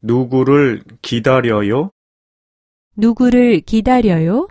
누구를 기다려요? 누구를 기다려요?